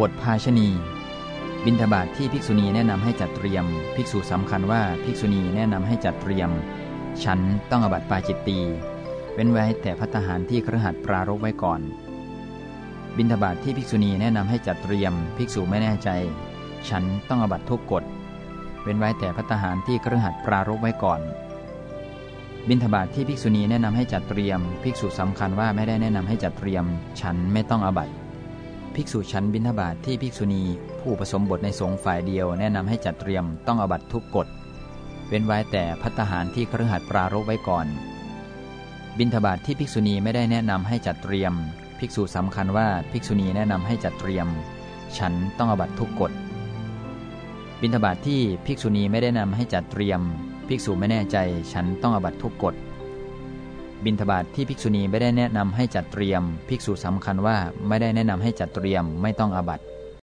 บทภาชณี บิณฑบาตทที่ภิกษุณีแนะนำให้จัดเตรียม ภิกษุสำคัญว่าภิกษุณีแนะนำให้จัดเตรียม ฉันต้องอบัติปาจิตตีเว้นไว้แต่พัฒหารที่ครหัสปรารบไว้ก่อน บิณฑบาตทที่ภิกษุณีแนะนำให้จัดเตรียม ภิกษุไม่แน่ใจ ฉันต้องอบัติทุกกฎเว้นไว้แต่พัฒหารที่ครหัสปรารบไว้ก่อน บิณฑบาตทที่ภิกษุณีแนะนำให้จัดเตรียม ภิกษุสำคัญว่าไม่ได้แนะนำให้จัดเตรียม ฉันไม่ต้องอบัติ ภิกษุชั้นบิณฑบาตทที่ภิกษุณีผู้ผสมบทในสงฆ์ฝ่ายเดียวแนะนำให้จัดเตรียมต้องอบัตทุกกฎเว้นไว้แต่พัฒหารที่ครหัสปรารบไว้ก่อน บิณฑบาตทที่ภิกษุณีไม่ได้แนะนำให้จัดเตรียม ภิกษุสำคัญว่าภิกษุณีแนะนำให้จัดเตรียม ฉันต้องอบัตทุกกฎบิณฑบาตทที่ภิกษุณีไม่ได้นำให้จัดเตรียม ภิกษุไม่แน่ใจฉันต้องอบัตทุกกฎ บิณฑบาตทที่ภิกษุณีไม่ได้แนะนำให้จัดเตรียม ภิกษุสำคัญว่าไม่ได้แนะนำให้จัดเตรียมไม่ต้องอาบัติ